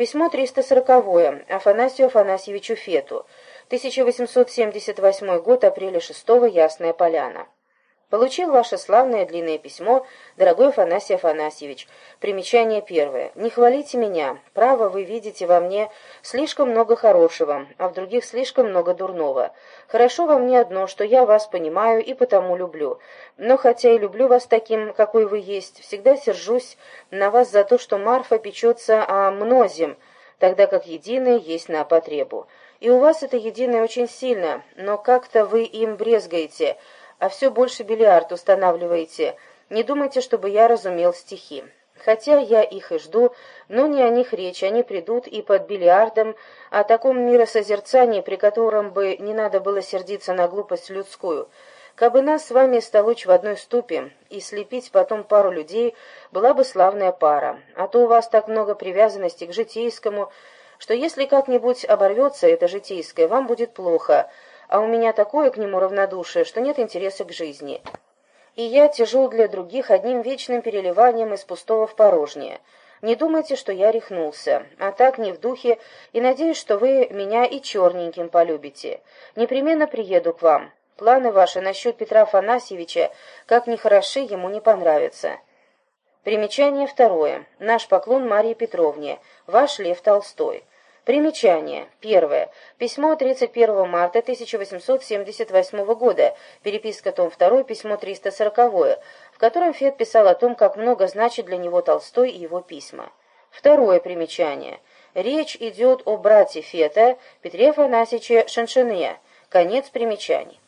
Письмо 340 Афанасию Афанасьевичу Фету. 1878 год, апреля 6 Ясная Поляна. Получил ваше славное длинное письмо, дорогой Афанасий Афанасьевич. Примечание первое. Не хвалите меня. Право, вы видите во мне слишком много хорошего, а в других слишком много дурного. Хорошо во мне одно, что я вас понимаю и потому люблю. Но хотя и люблю вас таким, какой вы есть, всегда сержусь на вас за то, что Марфа печется о мнозем, тогда как единое есть на потребу. И у вас это единое очень сильно, но как-то вы им брезгаете, а все больше бильярд устанавливаете. Не думайте, чтобы я разумел стихи. Хотя я их и жду, но не о них речь, они придут и под бильярдом, о таком миросозерцании, при котором бы не надо было сердиться на глупость людскую. Кабы нас с вами столочь в одной ступе и слепить потом пару людей, была бы славная пара. А то у вас так много привязанности к житейскому, что если как-нибудь оборвется это житейское, вам будет плохо, а у меня такое к нему равнодушие, что нет интереса к жизни. И я тяжел для других одним вечным переливанием из пустого в порожнее. Не думайте, что я рехнулся, а так не в духе, и надеюсь, что вы меня и черненьким полюбите. Непременно приеду к вам. Планы ваши насчет Петра Афанасьевича, как ни хороши, ему не понравятся. Примечание второе. Наш поклон Марии Петровне. Ваш Лев Толстой. Примечание. Первое. Письмо 31 марта 1878 года. Переписка том 2, письмо 340, в котором Фет писал о том, как много значит для него Толстой и его письма. Второе примечание. Речь идет о брате Фета Петре Афанасьевиче Шаншине. Конец примечаний.